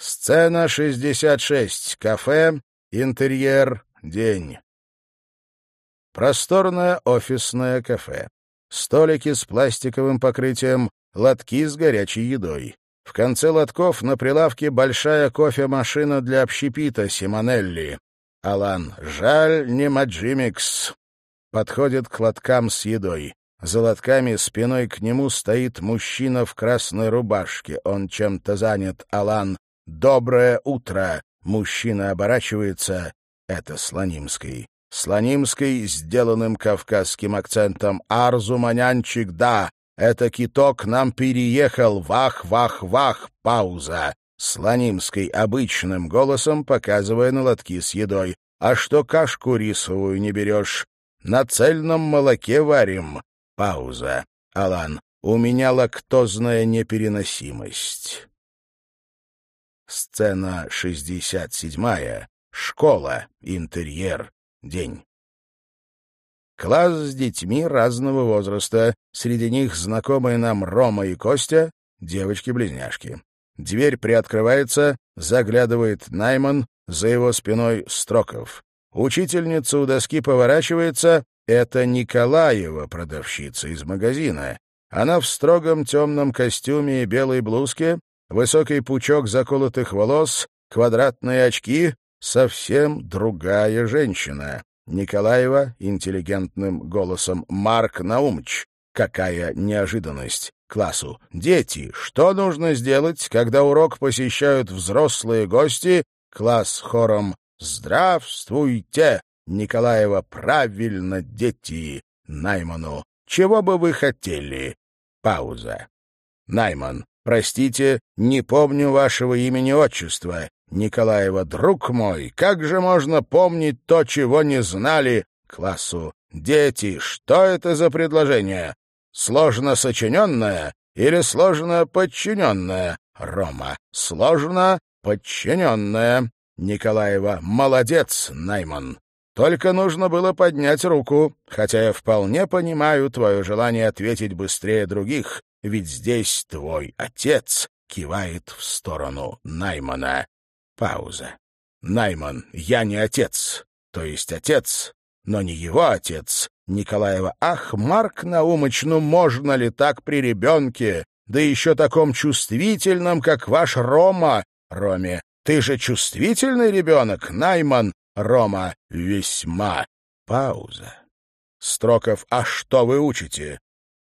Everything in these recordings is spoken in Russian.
Сцена 66. Кафе. Интерьер. День. Просторное офисное кафе. Столики с пластиковым покрытием, лотки с горячей едой. В конце лотков на прилавке большая кофемашина для общепита Симонелли. Алан, жаль, не Маджимикс. Подходит к лоткам с едой. За лотками спиной к нему стоит мужчина в красной рубашке. Он чем-то занят. Алан, доброе утро. Мужчина оборачивается. Это Слонимский. Слонимский, сделанным кавказским акцентом. «Арзу, манянчик, да! Это киток нам переехал! Вах, вах, вах!» Пауза. Слонимский обычным голосом, показывая на лотки с едой. «А что кашку рисовую не берешь? На цельном молоке варим». Пауза. Алан. «У меня лактозная непереносимость». Сцена шестьдесят седьмая. Школа. Интерьер. День. Класс с детьми разного возраста. Среди них знакомые нам Рома и Костя, девочки-близняшки. Дверь приоткрывается, заглядывает Найман, за его спиной Строков. Учительница у доски поворачивается. Это Николаева, продавщица из магазина. Она в строгом темном костюме и белой блузке, высокий пучок заколотых волос, квадратные очки, совсем другая женщина. Николаева интеллигентным голосом «Марк Наумыч». Какая неожиданность! Классу. Дети, что нужно сделать, когда урок посещают взрослые гости? Класс хором «Здравствуйте!» Николаева. Правильно, дети. Найману. Чего бы вы хотели? Пауза. Найман. Простите, не помню вашего имени-отчества. Николаева, друг мой, как же можно помнить то, чего не знали? Классу. Дети, что это за предложение? Сложно сочиненное или сложно подчиненное? Рома. Сложно подчиненное. Николаева. Молодец, Найман. Только нужно было поднять руку, хотя я вполне понимаю твое желание ответить быстрее других, ведь здесь твой отец кивает в сторону Наймана. Пауза. Найман, я не отец, то есть отец, но не его отец. Николаева, ах, Марк Наумыч, ну можно ли так при ребенке, да еще таком чувствительном, как ваш Рома? Роме, ты же чувствительный ребенок, Найман. Рома, весьма. Пауза. Строков, а что вы учите?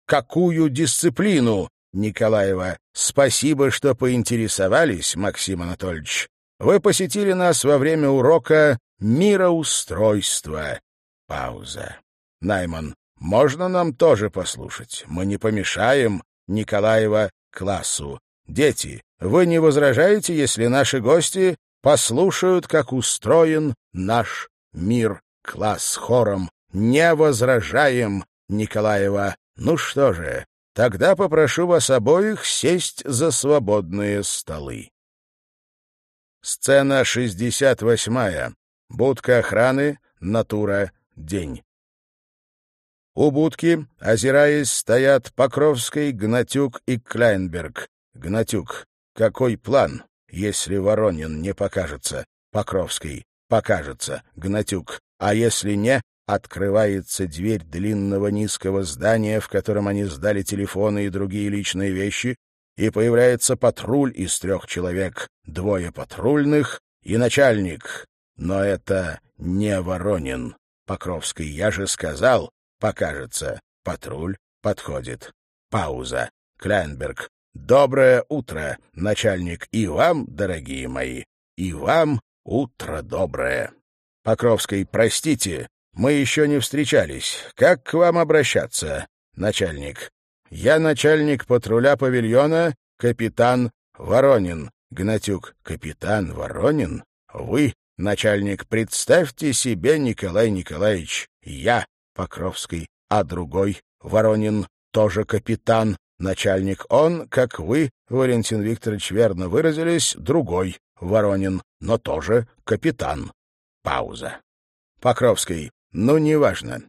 Какую дисциплину? Николаева, спасибо, что поинтересовались, Максим Анатольевич. Вы посетили нас во время урока мироустройства. Пауза. Найман. Можно нам тоже послушать? Мы не помешаем. Николаева классу. Дети, вы не возражаете, если наши гости послушают, как устроен наш мир? Класс хором. Не возражаем. Николаева. Ну что же, тогда попрошу вас обоих сесть за свободные столы. Сцена 68. Будка охраны. Натура. День. У будки, озираясь, стоят Покровский, Гнатюк и Кляйнберг. Гнатюк. Какой план, если Воронин не покажется? Покровский. Покажется. Гнатюк. А если не, открывается дверь длинного низкого здания, в котором они сдали телефоны и другие личные вещи, и появляется патруль из трех человек, двое патрульных и начальник. Но это не Воронин. Покровский, я же сказал, покажется. Патруль подходит. Пауза. Кляйнберг. Доброе утро, начальник, и вам, дорогие мои, и вам утро доброе. Покровский, простите, мы еще не встречались. Как к вам обращаться? Начальник. Я начальник патруля павильона, капитан Воронин. Гнатюк, капитан Воронин? Вы, начальник, представьте себе, Николай Николаевич, я, Покровский, а другой, Воронин, тоже капитан, начальник. Он, как вы, Валентин Викторович, верно выразились, другой, Воронин, но тоже капитан. Пауза. Покровский, ну, неважно.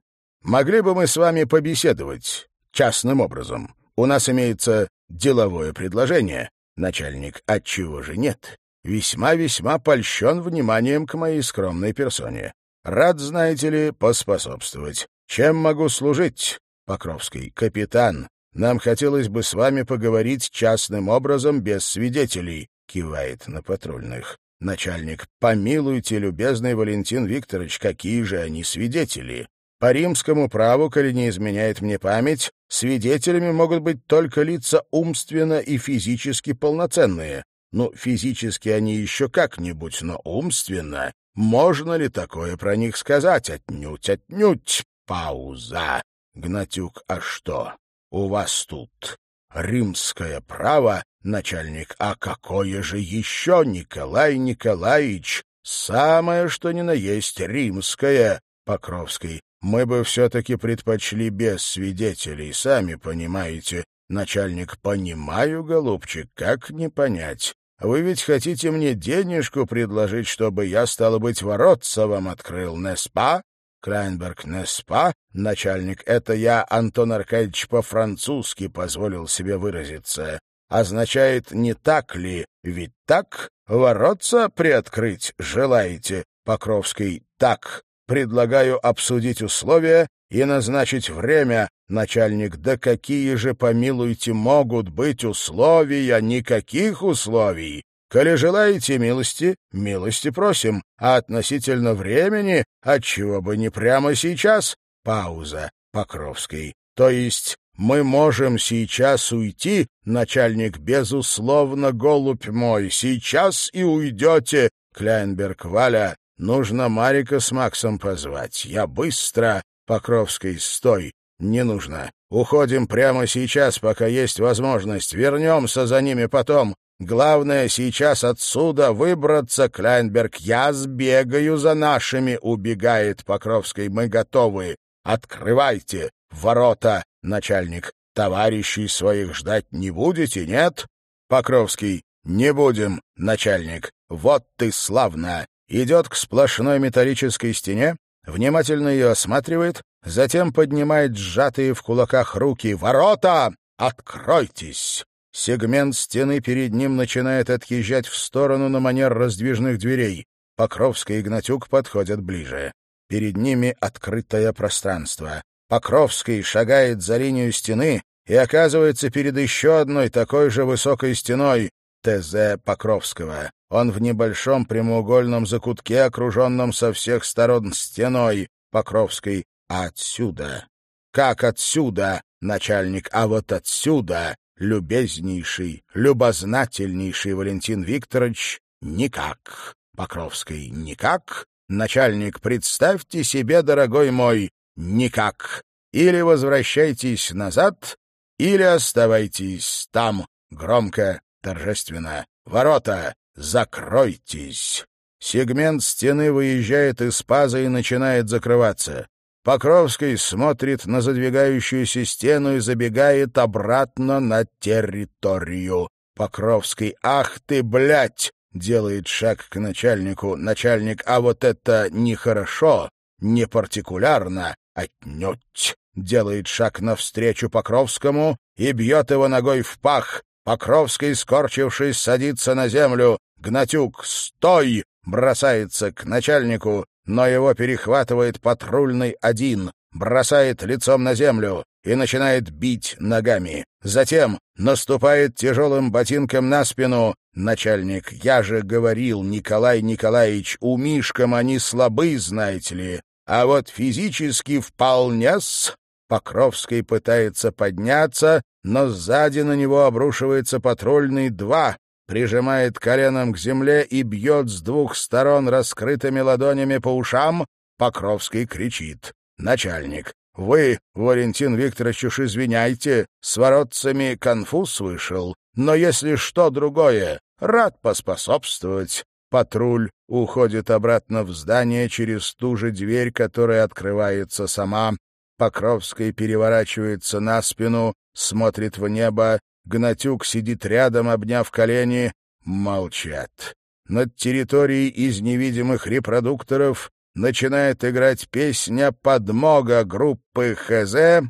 Могли бы мы с вами побеседовать частным образом. У нас имеется деловое предложение. Начальник, отчего же нет? весьма-весьма польщен вниманием к моей скромной персоне. Рад, знаете ли, поспособствовать. Чем могу служить? Покровский. Капитан, нам хотелось бы с вами поговорить частным образом, без свидетелей, кивает на патрульных. Начальник. Помилуйте, любезный Валентин Викторович, какие же они свидетели? По римскому праву, коли не изменяет мне память, свидетелями могут быть только лица умственно и физически полноценные. Ну, физически они еще как-нибудь, но умственно. Можно ли такое про них сказать? Отнюдь, отнюдь. Пауза. Гнатюк, а что? У вас тут римское право, начальник, а какое же еще, Николай Николаевич? Самое, что ни на есть, римское, Покровский. Мы бы все-таки предпочли без свидетелей, сами понимаете. Начальник, понимаю, голубчик, как не понять. Вы ведь хотите мне денежку предложить, чтобы я, стало быть, воротца вам открыл, не спа? Клайнберг, не? Начальник, это я, Антон Аркадьевич, по-французски позволил себе выразиться. Означает, не так ли? Ведь так? Воротца приоткрыть желаете? Покровский, так. Предлагаю обсудить условия и назначить время. Начальник, да какие же, помилуйте, могут быть условия? Никаких условий. Коли желаете милости, милости просим, а относительно времени, отчего бы не прямо сейчас? Пауза. Покровский. То есть мы можем сейчас уйти, начальник, безусловно, голубь мой, сейчас и уйдете, Кляйнберг Валя, Нужно Марика с Максом позвать. Я быстро. Покровской, стой. Не нужно. Уходим прямо сейчас, пока есть возможность. Вернемся за ними потом. Главное сейчас отсюда выбраться, Кляйнберг. Я сбегаю за нашими, убегает Покровской. Мы готовы. Открывайте ворота, начальник. Товарищей своих ждать не будете, нет? Покровский. Не будем, начальник. Вот ты славно идет к сплошной металлической стене, внимательно ее осматривает, затем поднимает сжатые в кулаках руки. «Ворота! Откройтесь!» Сегмент стены перед ним начинает отъезжать в сторону на манер раздвижных дверей. Покровский и Гнатюк подходят ближе. Перед ними открытое пространство. Покровский шагает за линию стены и оказывается перед еще одной такой же высокой стеной, ТЗ Покровского. Он в небольшом прямоугольном закутке, окруженном со всех сторон стеной Покровской. А отсюда? Как отсюда, начальник? А вот отсюда, любезнейший, любознательнейший Валентин Викторович, никак. Покровской никак. Начальник, представьте себе, дорогой мой, никак. Или возвращайтесь назад, или оставайтесь там. Громко, торжественно. Ворота! «Закройтесь!» Сегмент стены выезжает из паза и начинает закрываться. Покровский смотрит на задвигающуюся стену и забегает обратно на территорию. Покровский «Ах ты, блядь!» делает шаг к начальнику. Начальник «А вот это нехорошо, не партикулярно, отнюдь!» делает шаг навстречу Покровскому и бьет его ногой в пах. Покровский, скорчившись, садится на землю. Гнатюк «Стой!» бросается к начальнику, но его перехватывает патрульный один, бросает лицом на землю и начинает бить ногами. Затем наступает тяжелым ботинком на спину. Начальник, я же говорил, Николай Николаевич, у Мишкам они слабы, знаете ли. А вот физически вполне-с. Покровский пытается подняться, но сзади на него обрушивается патрульный два, прижимает коленом к земле и бьет с двух сторон раскрытыми ладонями по ушам, Покровский кричит. «Начальник, вы, Валентин Викторович, уж извиняйте, с воротцами конфуз вышел, но если что другое, рад поспособствовать». Патруль уходит обратно в здание через ту же дверь, которая открывается сама. Покровский переворачивается на спину, смотрит в небо, Гнатюк сидит рядом, обняв колени. Молчат. Над территорией из невидимых репродукторов начинает играть песня «Подмога» группы ХЗ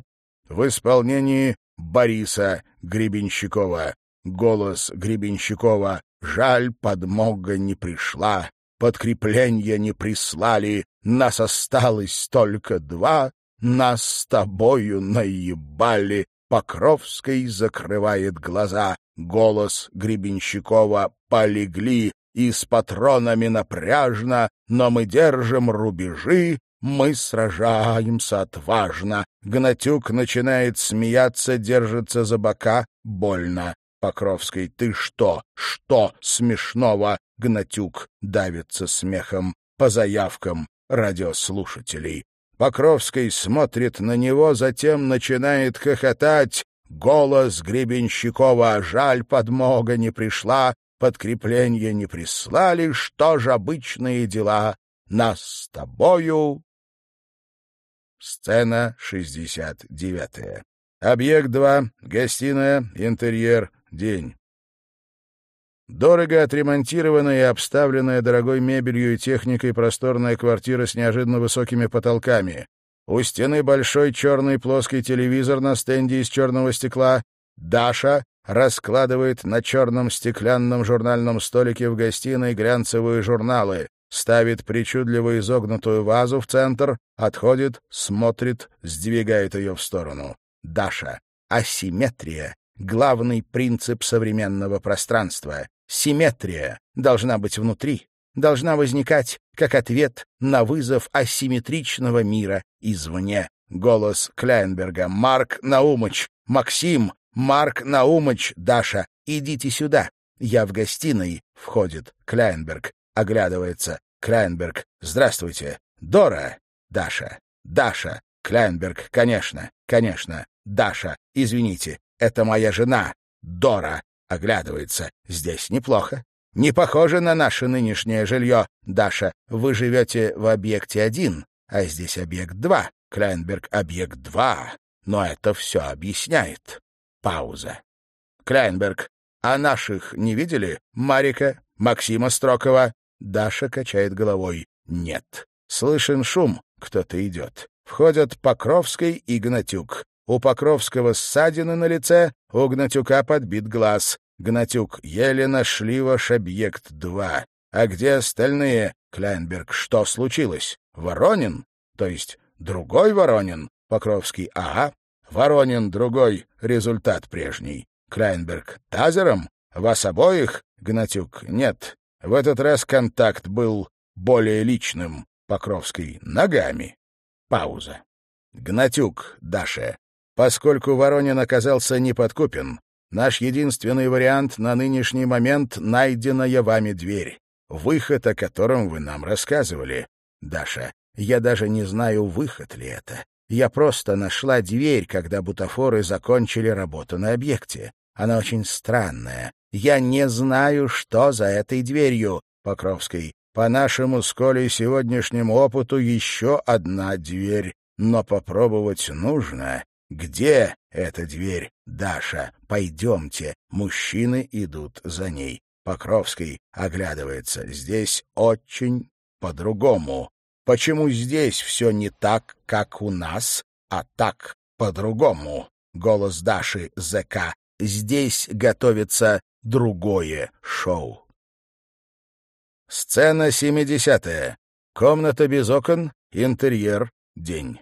в исполнении Бориса Гребенщикова. Голос Гребенщикова Жаль, подмога не пришла, подкрепления не прислали, нас осталось только два, нас с тобою наебали. Покровской закрывает глаза, голос Гребенщикова полегли, и с патронами напряжно, но мы держим рубежи, мы сражаемся отважно. Гнатюк начинает смеяться, держится за бока, больно. Покровский, ты что? Что смешного? Гнатюк давится смехом по заявкам радиослушателей. Покровский смотрит на него, затем начинает хохотать. Голос Гребенщикова «Жаль, подмога не пришла, подкрепления не прислали, что ж обычные дела? Нас с тобою Сцена 69. Объект 2. Гостиная. Интерьер. День. Дорого отремонтированная и обставленная дорогой мебелью и техникой просторная квартира с неожиданно высокими потолками. У стены большой черный плоский телевизор на стенде из черного стекла. Даша раскладывает на черном стеклянном журнальном столике в гостиной глянцевые журналы ставит причудливо изогнутую вазу в центр, отходит, смотрит, сдвигает ее в сторону. Даша. Асимметрия — главный принцип современного пространства. Симметрия должна быть внутри, должна возникать как ответ на вызов асимметричного мира извне. Голос Кляйнберга. «Марк Наумыч! Максим! Марк Наумыч! Даша, идите сюда!» «Я в гостиной», — входит Кляйнберг. Оглядывается. Кляйнберг. Здравствуйте. Дора. Даша. Даша. Кляйнберг. Конечно. Конечно. Даша. Извините. Это моя жена. Дора. Оглядывается. Здесь неплохо. Не похоже на наше нынешнее жилье. Даша, вы живете в объекте один, а здесь объект два. Кляйнберг, объект два. Но это все объясняет. Пауза. Кляйнберг, а наших не видели? Марика, Максима Строкова, Даша качает головой. Нет. Слышен шум. Кто-то идет. Входят Покровский и Гнатюк. У Покровского ссадины на лице, у Гнатюка подбит глаз. Гнатюк, еле нашли ваш объект-2. А где остальные? Кляйнберг, что случилось? Воронин? То есть другой Воронин? Покровский, ага. Воронин другой, результат прежний. Кляйнберг, тазером? Вас обоих? Гнатюк, нет. В этот раз контакт был более личным. Покровский ногами. Пауза. Гнатюк, Даша. Поскольку Воронин оказался неподкупен, наш единственный вариант на нынешний момент — найденная вами дверь, выход, о котором вы нам рассказывали. Даша, я даже не знаю, выход ли это. Я просто нашла дверь, когда бутафоры закончили работу на объекте. Она очень странная, я не знаю, что за этой дверью, Покровский. По нашему с Колей сегодняшнему опыту еще одна дверь, но попробовать нужно. Где эта дверь, Даша? Пойдемте. Мужчины идут за ней. Покровский оглядывается. Здесь очень по-другому. Почему здесь все не так, как у нас, а так по-другому? Голос Даши ЗК. Здесь готовится другое шоу. Сцена 70 Комната без окон, интерьер, день.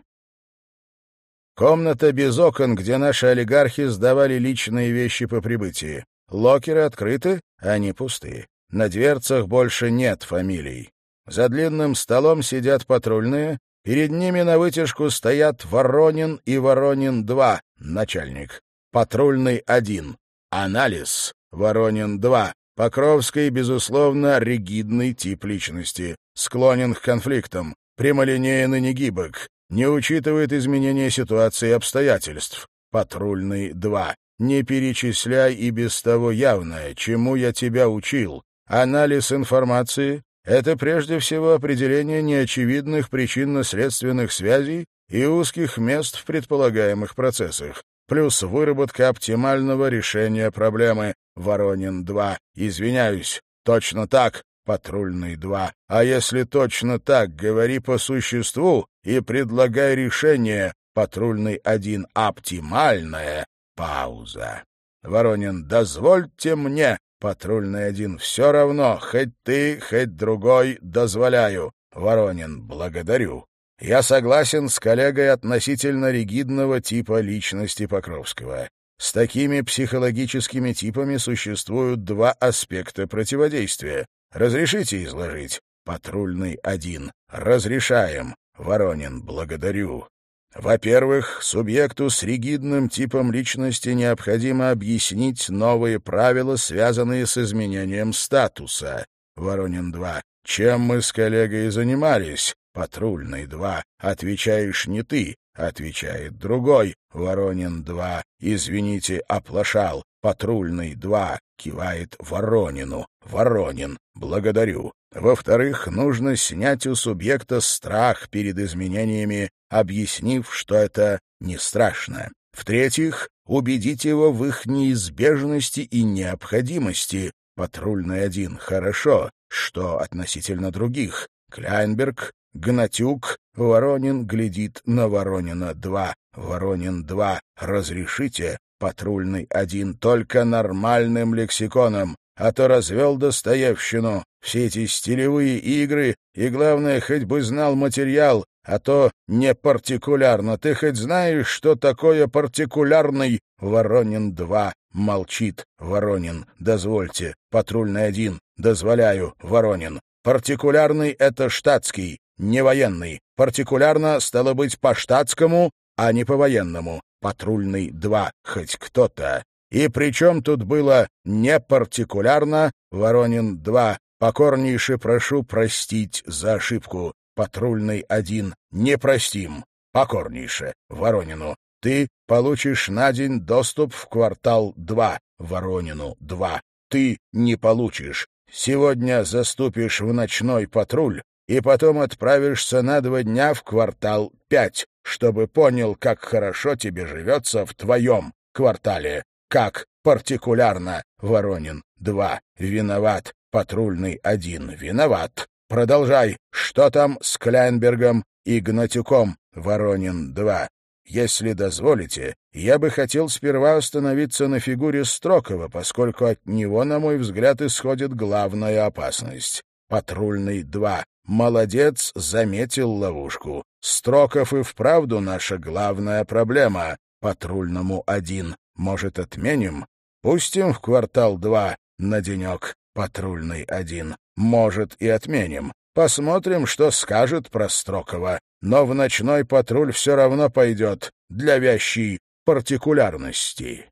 Комната без окон, где наши олигархи сдавали личные вещи по прибытии. Локеры открыты, они пусты. На дверцах больше нет фамилий. За длинным столом сидят патрульные, перед ними на вытяжку стоят Воронин и Воронин-2, начальник. Патрульный один. Анализ. Воронин-2. Покровский, безусловно, ригидный тип личности. Склонен к конфликтам. Прямолинеен и негибок. Не учитывает изменения ситуации и обстоятельств. Патрульный 2. Не перечисляй и без того явное, чему я тебя учил. Анализ информации — это прежде всего определение неочевидных причинно-следственных связей и узких мест в предполагаемых процессах плюс выработка оптимального решения проблемы. Воронин-2. Извиняюсь. Точно так. Патрульный-2. А если точно так, говори по существу и предлагай решение. Патрульный-1. Оптимальное. Пауза. Воронин, дозвольте мне. Патрульный один. Все равно, хоть ты, хоть другой, дозволяю. Воронин. Благодарю. Я согласен с коллегой относительно ригидного типа личности Покровского. С такими психологическими типами существуют два аспекта противодействия. Разрешите изложить? Патрульный один. Разрешаем. Воронин. Благодарю. Во-первых, субъекту с ригидным типом личности необходимо объяснить новые правила, связанные с изменением статуса. Воронин 2. Чем мы с коллегой занимались? Патрульный 2. Отвечаешь не ты, отвечает другой. Воронин 2. Извините, оплошал. Патрульный 2. Кивает Воронину. Воронин. Благодарю. Во-вторых, нужно снять у субъекта страх перед изменениями, объяснив, что это не страшно. В-третьих, убедить его в их неизбежности и необходимости. Патрульный один — хорошо. Что относительно других? Кляйнберг, Гнатюк, Воронин глядит на Воронина-2. Воронин-2, разрешите? Патрульный один только нормальным лексиконом а то развел Достоевщину, все эти стилевые игры, и, главное, хоть бы знал материал, а то не партикулярно. Ты хоть знаешь, что такое партикулярный? Воронин-2. Молчит. Воронин. Дозвольте. Патрульный один. Дозволяю. Воронин. Партикулярный — это штатский, не военный. Партикулярно стало быть по штатскому, а не по военному. Патрульный два. Хоть кто-то. И причем тут было не партикулярно, Воронин-2, покорнейше прошу простить за ошибку, патрульный один, не простим, покорнейше, Воронину, ты получишь на день доступ в квартал 2, Воронину 2. Ты не получишь. Сегодня заступишь в ночной патруль и потом отправишься на два дня в квартал 5, чтобы понял, как хорошо тебе живется в твоем квартале как партикулярно Воронин два виноват, патрульный один виноват. Продолжай. Что там с Кляйнбергом и Гнатюком? Воронин два. Если дозволите, я бы хотел сперва остановиться на фигуре Строкова, поскольку от него, на мой взгляд, исходит главная опасность. Патрульный два. Молодец, заметил ловушку. Строков и вправду наша главная проблема. Патрульному один. Может, отменим? Пустим в квартал два на денек, патрульный один. Может, и отменим. Посмотрим, что скажет про Строкова. Но в ночной патруль все равно пойдет для вящей партикулярности.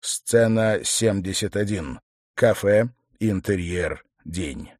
Сцена 71. Кафе, интерьер, день.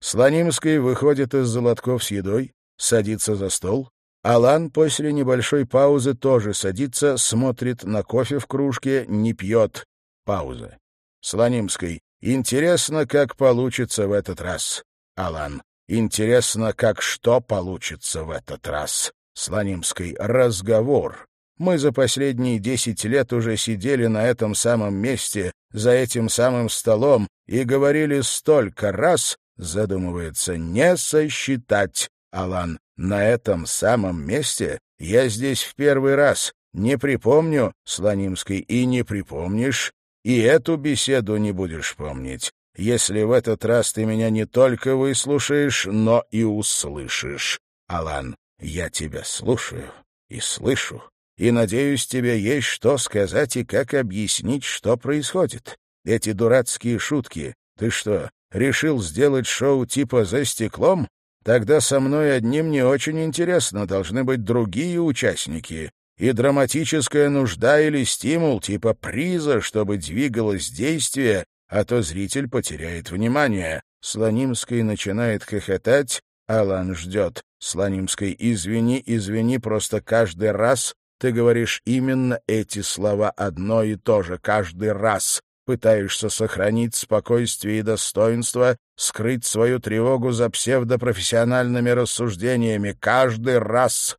Слонимский выходит из Золотков с едой, садится за стол, Алан после небольшой паузы тоже садится, смотрит на кофе в кружке, не пьет. Пауза. Слонимской. Интересно, как получится в этот раз. Алан. Интересно, как что получится в этот раз. Слонимской. Разговор. Мы за последние десять лет уже сидели на этом самом месте, за этим самым столом, и говорили столько раз, задумывается, не сосчитать. Алан. На этом самом месте я здесь в первый раз. Не припомню, Слонимской, и не припомнишь, и эту беседу не будешь помнить, если в этот раз ты меня не только выслушаешь, но и услышишь. Алан, я тебя слушаю и слышу, и, надеюсь, тебе есть что сказать и как объяснить, что происходит. Эти дурацкие шутки. Ты что, решил сделать шоу типа «За стеклом»? Тогда со мной одним не очень интересно, должны быть другие участники. И драматическая нужда или стимул типа приза, чтобы двигалось действие, а то зритель потеряет внимание. Слонимский начинает хохотать, Алан ждет. Слонимский, извини, извини, просто каждый раз ты говоришь именно эти слова одно и то же, каждый раз пытаешься сохранить спокойствие и достоинство, скрыть свою тревогу за псевдопрофессиональными рассуждениями. Каждый раз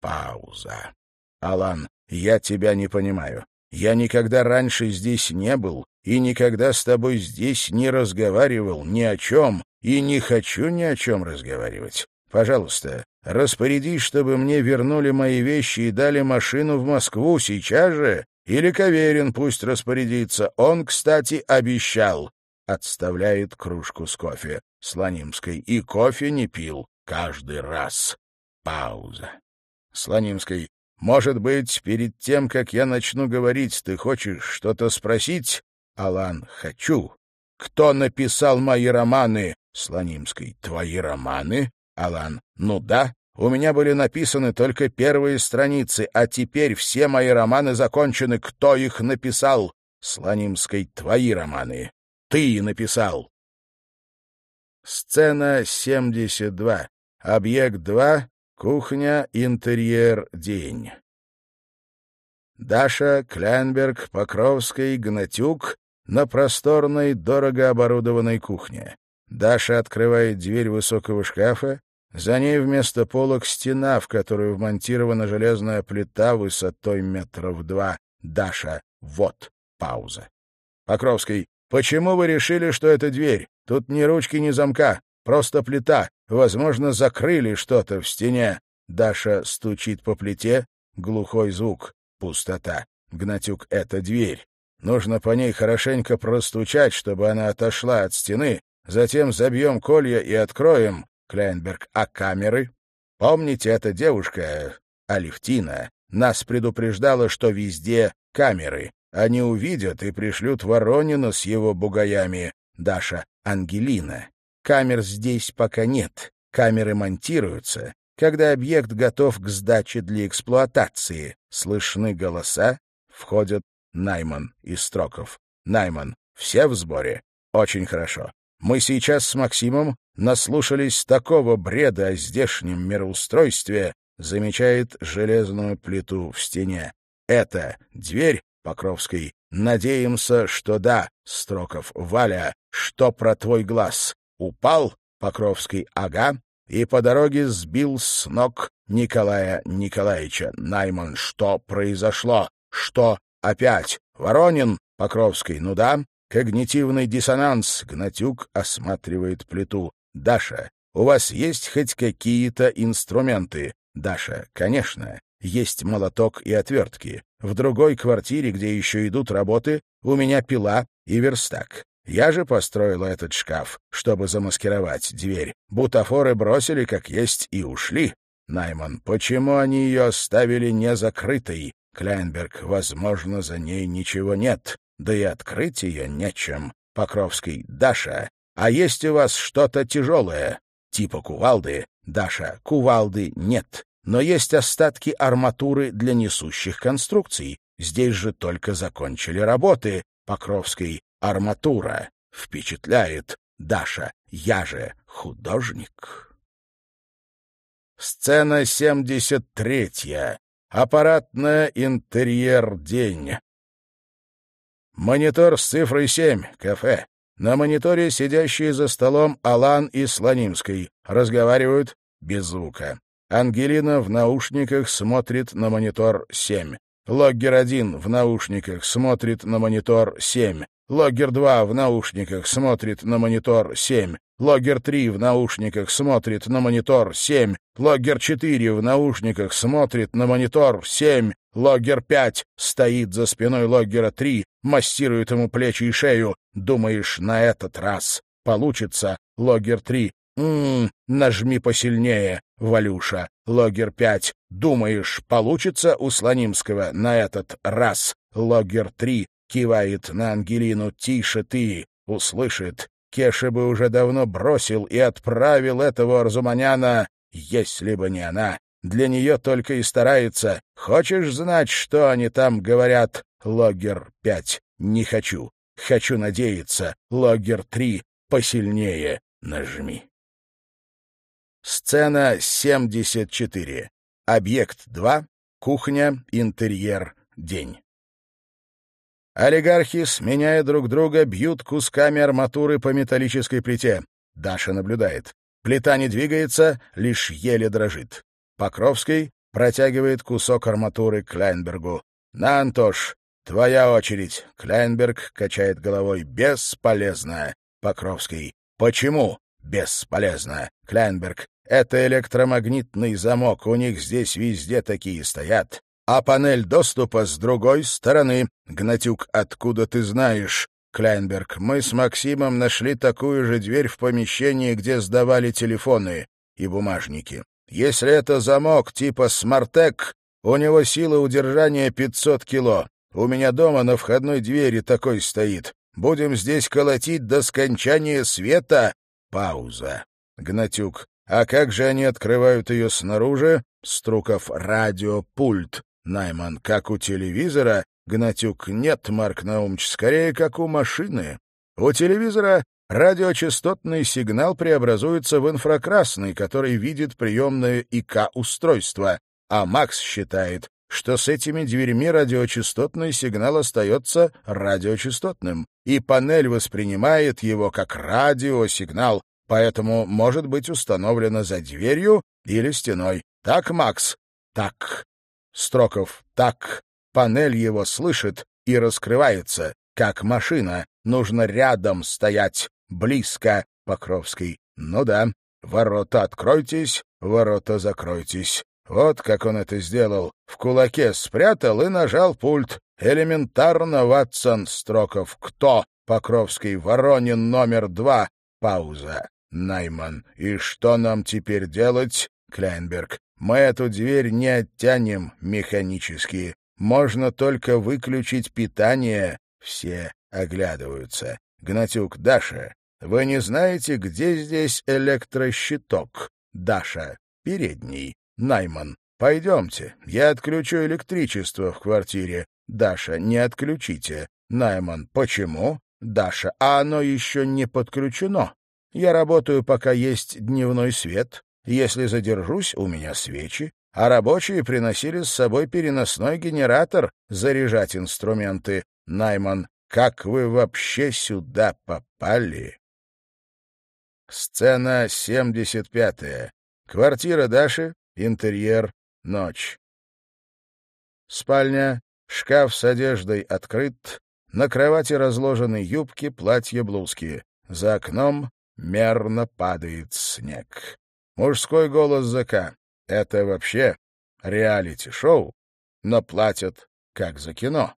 пауза. Алан, я тебя не понимаю. Я никогда раньше здесь не был и никогда с тобой здесь не разговаривал ни о чем и не хочу ни о чем разговаривать. Пожалуйста, распорядись, чтобы мне вернули мои вещи и дали машину в Москву сейчас же Или Каверин пусть распорядится. Он, кстати, обещал. Отставляет кружку с кофе. Слонимской. И кофе не пил. Каждый раз. Пауза. Слонимской. Может быть, перед тем, как я начну говорить, ты хочешь что-то спросить? Алан. Хочу. Кто написал мои романы? Слонимской. Твои романы? Алан. Ну да. У меня были написаны только первые страницы, а теперь все мои романы закончены. Кто их написал? Слонимской. Твои романы. Ты написал. Сцена 72. Объект 2. Кухня, интерьер, день. Даша, Кляйнберг, Покровский, Гнатюк на просторной, дорого оборудованной кухне. Даша открывает дверь высокого шкафа, за ней вместо полок стена, в которую вмонтирована железная плита высотой метров два. Даша, вот, пауза. Покровский, почему вы решили, что это дверь? Тут ни ручки, ни замка, просто плита. Возможно, закрыли что-то в стене. Даша стучит по плите, глухой звук, пустота. Гнатюк — это дверь. Нужно по ней хорошенько простучать, чтобы она отошла от стены, затем забьем колья и откроем. Кляйнберг, а камеры? Помните, эта девушка, Алевтина, нас предупреждала, что везде камеры. Они увидят и пришлют Воронина с его бугаями. Даша, Ангелина. Камер здесь пока нет. Камеры монтируются. Когда объект готов к сдаче для эксплуатации, слышны голоса, входят Найман и Строков. Найман, все в сборе? Очень хорошо. Мы сейчас с Максимом наслушались такого бреда о здешнем мироустройстве, замечает железную плиту в стене. Это дверь Покровской. Надеемся, что да, Строков. Валя, что про твой глаз? Упал? Покровский. Ага. И по дороге сбил с ног Николая Николаевича. Найман, что произошло? Что опять? Воронин? Покровский. Ну да. Когнитивный диссонанс. Гнатюк осматривает плиту. Даша, у вас есть хоть какие-то инструменты? Даша, конечно. Есть молоток и отвертки. В другой квартире, где еще идут работы, у меня пила и верстак. Я же построила этот шкаф, чтобы замаскировать дверь. Бутафоры бросили, как есть, и ушли. Найман, почему они ее оставили незакрытой? Кляйнберг, возможно, за ней ничего нет да и открыть ее нечем. Покровский, Даша, а есть у вас что-то тяжелое? Типа кувалды? Даша, кувалды нет, но есть остатки арматуры для несущих конструкций. Здесь же только закончили работы. Покровский, арматура. Впечатляет. Даша, я же художник. Сцена семьдесят третья. Аппаратная интерьер день. Монитор с цифрой 7, кафе. На мониторе сидящие за столом Алан и Слонимский. Разговаривают без звука. Ангелина в наушниках смотрит на монитор 7. Логгер 1 в наушниках смотрит на монитор 7. Логгер 2 в наушниках смотрит на монитор 7. Логгер 3 в наушниках смотрит на монитор 7. Логгер 4 в наушниках смотрит на монитор 7. Логгер 5 стоит за спиной Логгера 3, массирует ему плечи и шею. Думаешь, на этот раз получится? Логгер 3. «М-м, нажми посильнее, Валюша. Логер 5. Думаешь, получится у Слонимского на этот раз? Логер 3 кивает на Ангелину. Тише ты, услышит. Кеша бы уже давно бросил и отправил этого Арзуманяна, если бы не она. Для нее только и старается. Хочешь знать, что они там говорят? Логер 5. Не хочу. Хочу надеяться. Логер 3. Посильнее нажми. Сцена 74. Объект 2. Кухня, интерьер, день. Олигархи, сменяя друг друга, бьют кусками арматуры по металлической плите. Даша наблюдает. Плита не двигается, лишь еле дрожит. Покровский протягивает кусок арматуры Кляйнбергу. «На, Антош, твоя очередь». Кляйнберг качает головой. «Бесполезно». Покровский. «Почему?» «Бесполезно». Кляйнберг. Это электромагнитный замок, у них здесь везде такие стоят. А панель доступа с другой стороны. Гнатюк, откуда ты знаешь? Кляйнберг, мы с Максимом нашли такую же дверь в помещении, где сдавали телефоны и бумажники. Если это замок типа «Смартек», у него сила удержания 500 кило. У меня дома на входной двери такой стоит. Будем здесь колотить до скончания света. Пауза. Гнатюк. А как же они открывают ее снаружи? Струков. Радиопульт. Найман. Как у телевизора? Гнатюк. Нет, Марк Наумович, скорее, как у машины. У телевизора радиочастотный сигнал преобразуется в инфракрасный, который видит приемное ИК-устройство. А Макс считает, что с этими дверьми радиочастотный сигнал остается радиочастотным, и панель воспринимает его как радиосигнал, поэтому может быть установлена за дверью или стеной. Так, Макс? Так. Строков. Так. Панель его слышит и раскрывается, как машина. Нужно рядом стоять, близко, Покровский. Ну да, ворота откройтесь, ворота закройтесь. Вот как он это сделал. В кулаке спрятал и нажал пульт. Элементарно, Ватсон Строков. Кто? Покровский. Воронин номер два. Пауза. Найман. И что нам теперь делать? Кляйнберг. Мы эту дверь не оттянем механически. Можно только выключить питание. Все оглядываются. Гнатюк. Даша. Вы не знаете, где здесь электрощиток? Даша. Передний. Найман. «Пойдемте, я отключу электричество в квартире». Даша, не отключите. Найман, почему? Даша, а оно еще не подключено. Я работаю, пока есть дневной свет. Если задержусь, у меня свечи. А рабочие приносили с собой переносной генератор заряжать инструменты. Найман, как вы вообще сюда попали? Сцена 75. Квартира Даши, Интерьер. Ночь. Спальня. Шкаф с одеждой открыт. На кровати разложены юбки, платья, блузки. За окном мерно падает снег. Мужской голос ЗК. Это вообще реалити-шоу, но платят как за кино.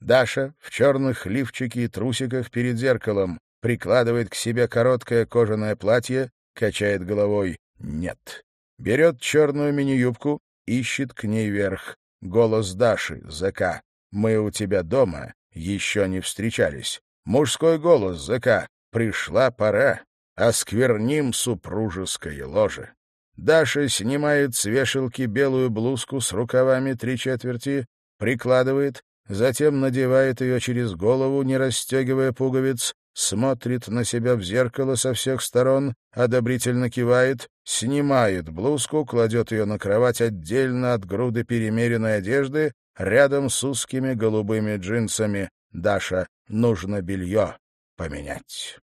Даша в черных лифчике и трусиках перед зеркалом прикладывает к себе короткое кожаное платье, качает головой «нет». Берет черную мини-юбку, ищет к ней верх. Голос Даши, ЗК. «Мы у тебя дома, еще не встречались». Мужской голос ЗК. «Пришла пора, оскверним супружеское ложе». Даша снимает с вешалки белую блузку с рукавами три четверти, прикладывает, затем надевает ее через голову, не расстегивая пуговиц, смотрит на себя в зеркало со всех сторон, одобрительно кивает, снимает блузку, кладет ее на кровать отдельно от груды перемеренной одежды, рядом с узкими голубыми джинсами. Даша, нужно белье поменять.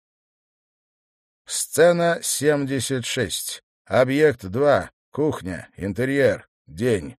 Сцена 76. Объект 2. Кухня. Интерьер. День.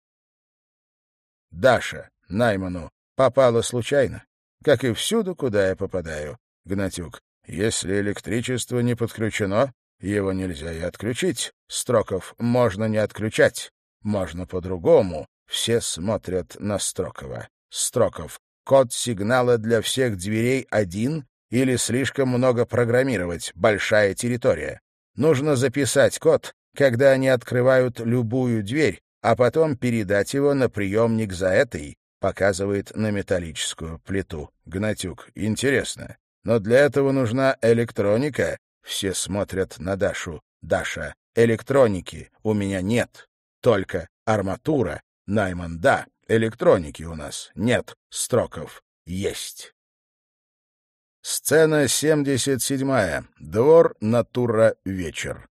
Даша. Найману. Попала случайно. Как и всюду, куда я попадаю. Гнатюк. Если электричество не подключено, его нельзя и отключить. Строков. Можно не отключать. Можно по-другому. Все смотрят на Строкова. Строков. Код сигнала для всех дверей один или слишком много программировать. Большая территория. Нужно записать код, когда они открывают любую дверь, а потом передать его на приемник за этой, показывает на металлическую плиту. Гнатюк. Интересно. Но для этого нужна электроника. Все смотрят на Дашу. Даша. Электроники у меня нет. Только арматура. Найман, да. Электроники у нас нет. Строков есть. Сцена 77. Двор, натура, вечер.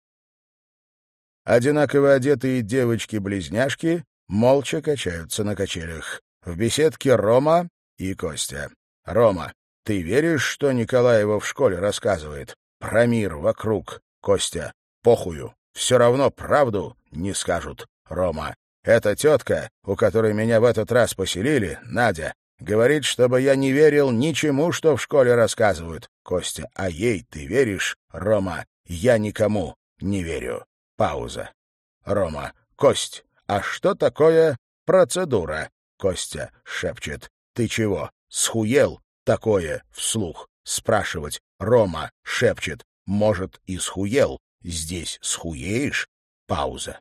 Одинаково одетые девочки-близняшки молча качаются на качелях. В беседке Рома и Костя. Рома. Ты веришь, что Николаева в школе рассказывает? Про мир вокруг. Костя. Похую. Все равно правду не скажут. Рома. Эта тетка, у которой меня в этот раз поселили, Надя, говорит, чтобы я не верил ничему, что в школе рассказывают. Костя. А ей ты веришь? Рома. Я никому не верю. Пауза. Рома. Кость. А что такое процедура? Костя шепчет. Ты чего, схуел? Такое вслух. Спрашивать. Рома шепчет. Может, и схуел. Здесь схуеешь? Пауза.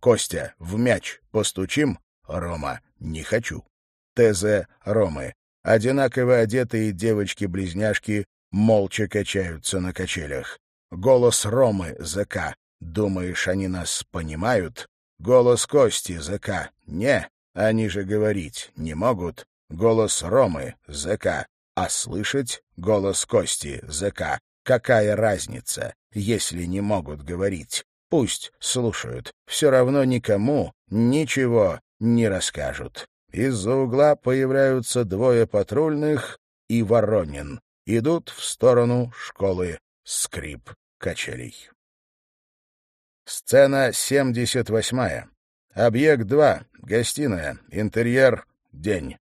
Костя, в мяч постучим? Рома, не хочу. ТЗ Ромы. Одинаково одетые девочки-близняшки молча качаются на качелях. Голос Ромы, ЗК. Думаешь, они нас понимают? Голос Кости, ЗК. Не, они же говорить не могут. Голос Ромы, ЗК. А слышать голос Кости, ЗК. Какая разница, если не могут говорить? Пусть слушают. Все равно никому ничего не расскажут. Из-за угла появляются двое патрульных и Воронин. Идут в сторону школы скрип качелей. Сцена 78. Объект 2. Гостиная. Интерьер. День.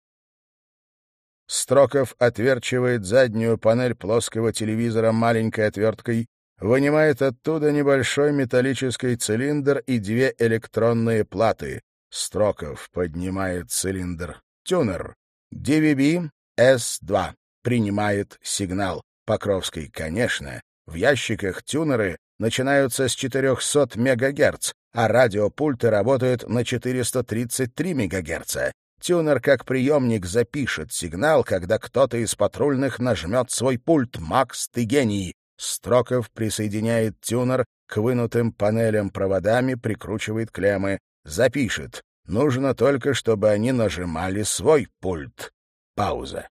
Строков отверчивает заднюю панель плоского телевизора маленькой отверткой, вынимает оттуда небольшой металлический цилиндр и две электронные платы. Строков поднимает цилиндр. Тюнер. DVB S2. Принимает сигнал. Покровский, конечно. В ящиках тюнеры начинаются с 400 МГц, а радиопульты работают на 433 МГц. Тюнер как приемник запишет сигнал, когда кто-то из патрульных нажмет свой пульт. Макс, ты гений! Строков присоединяет тюнер к вынутым панелям проводами, прикручивает клеммы. Запишет. Нужно только, чтобы они нажимали свой пульт. Пауза.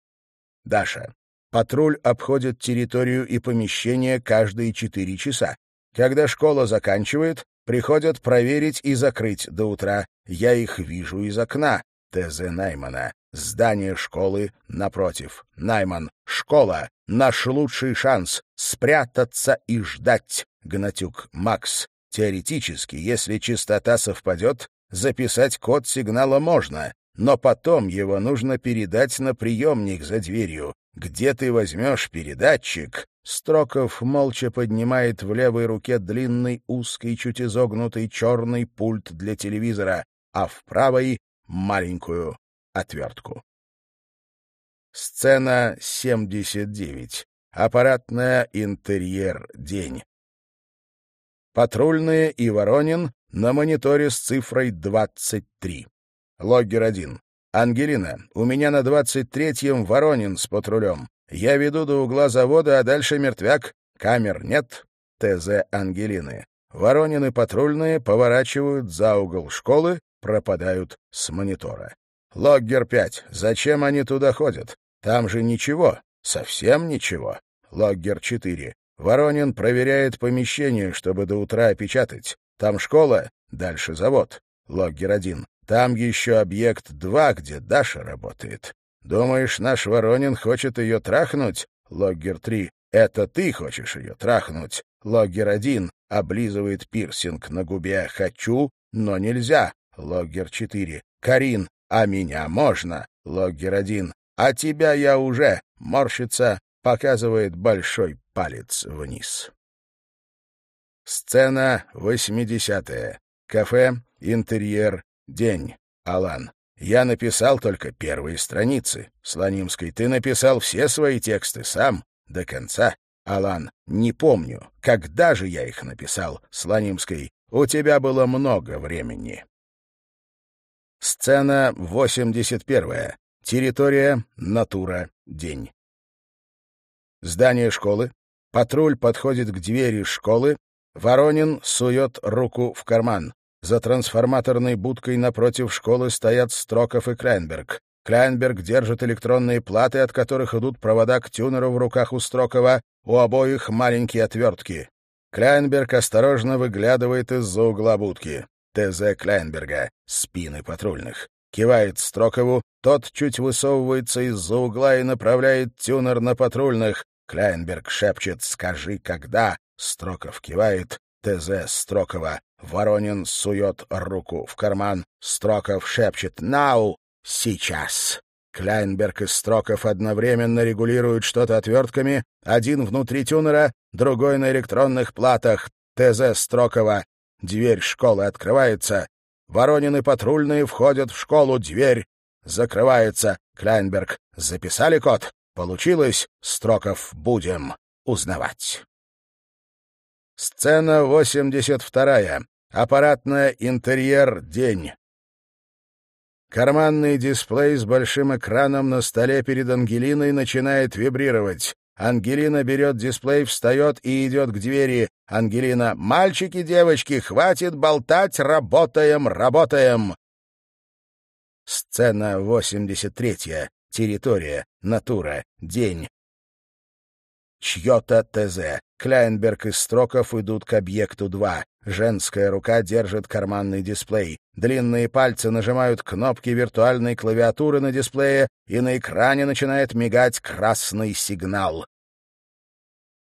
Даша. Патруль обходит территорию и помещение каждые четыре часа. Когда школа заканчивает, приходят проверить и закрыть до утра. Я их вижу из окна. Т.З. Наймана. Здание школы напротив. Найман. Школа. Наш лучший шанс. Спрятаться и ждать. Гнатюк. Макс. Теоретически, если частота совпадет, записать код сигнала можно, но потом его нужно передать на приемник за дверью. Где ты возьмешь передатчик? Строков молча поднимает в левой руке длинный, узкий, чуть изогнутый черный пульт для телевизора, а в правой — маленькую отвертку. Сцена 79. Аппаратная интерьер. День. Патрульные и Воронин на мониторе с цифрой 23. Логгер 1. «Ангелина, у меня на 23-м Воронин с патрулем. Я веду до угла завода, а дальше мертвяк. Камер нет». ТЗ Ангелины. Воронины патрульные поворачивают за угол школы, пропадают с монитора. Логгер 5. Зачем они туда ходят? Там же ничего. Совсем ничего. Логгер 4. Воронин проверяет помещение, чтобы до утра опечатать. Там школа, дальше завод. Логгер 1. Там еще объект 2, где Даша работает. Думаешь, наш Воронин хочет ее трахнуть? Логгер 3. Это ты хочешь ее трахнуть? Логгер 1. Облизывает пирсинг на губе. Хочу, но нельзя. Логгер 4. Карин. А меня можно? Логгер 1. А тебя я уже. Морщится. Показывает большой палец вниз. Сцена 80 Кафе, интерьер, День. Алан. Я написал только первые страницы. Слонимской, ты написал все свои тексты сам, до конца. Алан. Не помню, когда же я их написал. Слонимской. У тебя было много времени. Сцена 81. Территория, натура, день. Здание школы. Патруль подходит к двери школы. Воронин сует руку в карман. За трансформаторной будкой напротив школы стоят Строков и Клайнберг. Клайнберг держит электронные платы, от которых идут провода к тюнеру в руках у Строкова, у обоих маленькие отвертки. Клайнберг осторожно выглядывает из-за угла будки. ТЗ Клайнберга, спины патрульных. Кивает Строкову, тот чуть высовывается из-за угла и направляет тюнер на патрульных. Клайнберг шепчет «Скажи, когда?» Строков кивает. ТЗ Строкова. Воронин сует руку в карман. Строков шепчет «Нау!» «Сейчас!» Кляйнберг и Строков одновременно регулируют что-то отвертками, один внутри тюнера, другой на электронных платах. ТЗ Строкова. Дверь школы открывается. Воронины патрульные входят в школу. Дверь Закрывается. Кляйнберг. Записали код? Получилось. Строков. Будем узнавать. Сцена 82. Аппаратная интерьер. День. Карманный дисплей с большим экраном на столе перед Ангелиной начинает вибрировать. Ангелина берет дисплей, встает и идет к двери. Ангелина. «Мальчики, девочки, хватит болтать, работаем, работаем!» Сцена 83. Территория. Натура. День. Чье-то ТЗ. Кляйнберг и Строков идут к объекту 2. Женская рука держит карманный дисплей. Длинные пальцы нажимают кнопки виртуальной клавиатуры на дисплее, и на экране начинает мигать красный сигнал.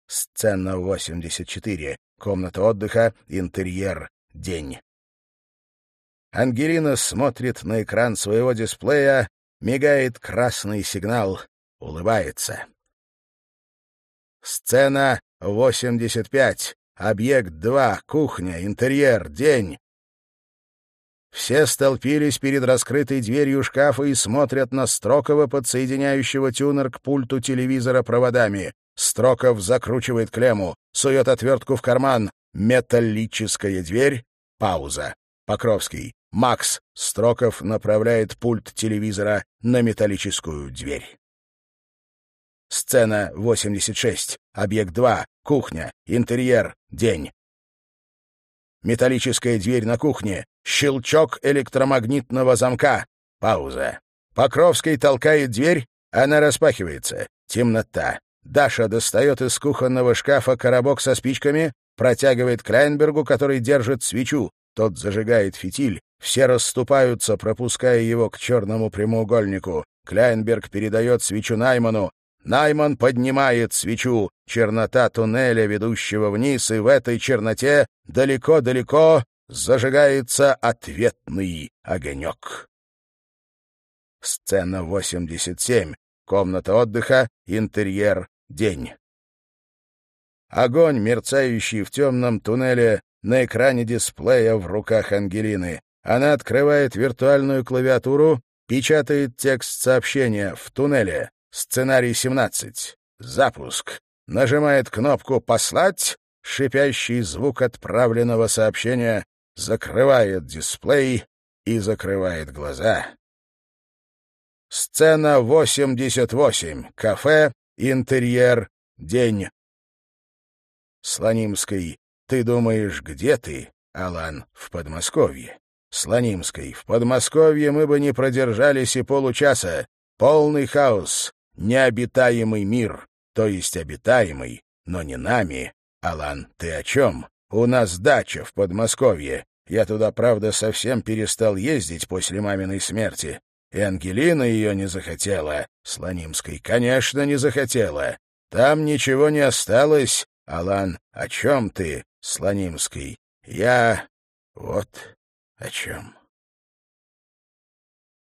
Сцена 84. Комната отдыха. Интерьер. День. Ангелина смотрит на экран своего дисплея, мигает красный сигнал, улыбается. Сцена 85. Объект 2. Кухня. Интерьер. День. Все столпились перед раскрытой дверью шкафа и смотрят на Строкова, подсоединяющего тюнер к пульту телевизора проводами. Строков закручивает клемму, сует отвертку в карман. Металлическая дверь. Пауза. Покровский. Макс. Строков направляет пульт телевизора на металлическую дверь. Сцена 86. Объект 2. Кухня. Интерьер. День. Металлическая дверь на кухне. Щелчок электромагнитного замка. Пауза. Покровский толкает дверь. Она распахивается. Темнота. Даша достает из кухонного шкафа коробок со спичками, протягивает Кляйнбергу, который держит свечу. Тот зажигает фитиль. Все расступаются, пропуская его к черному прямоугольнику. Кляйнберг передает свечу Найману. Найман поднимает свечу. Чернота туннеля, ведущего вниз, и в этой черноте далеко-далеко зажигается ответный огонек. Сцена 87. Комната отдыха, интерьер, день. Огонь, мерцающий в темном туннеле, на экране дисплея в руках Ангелины. Она открывает виртуальную клавиатуру, печатает текст сообщения в туннеле. Сценарий 17. Запуск. Нажимает кнопку «Послать». Шипящий звук отправленного сообщения закрывает дисплей и закрывает глаза. Сцена 88. Кафе. Интерьер. День. Слонимской. Ты думаешь, где ты? Алан. В Подмосковье. Слонимской. В Подмосковье мы бы не продержались и получаса. Полный хаос. Необитаемый мир. То есть обитаемый, но не нами. Алан, ты о чем? У нас дача в Подмосковье. Я туда, правда, совсем перестал ездить после маминой смерти. И Ангелина ее не захотела. Слонимской, конечно, не захотела. Там ничего не осталось. Алан, о чем ты, Слонимской? Я... вот о чем.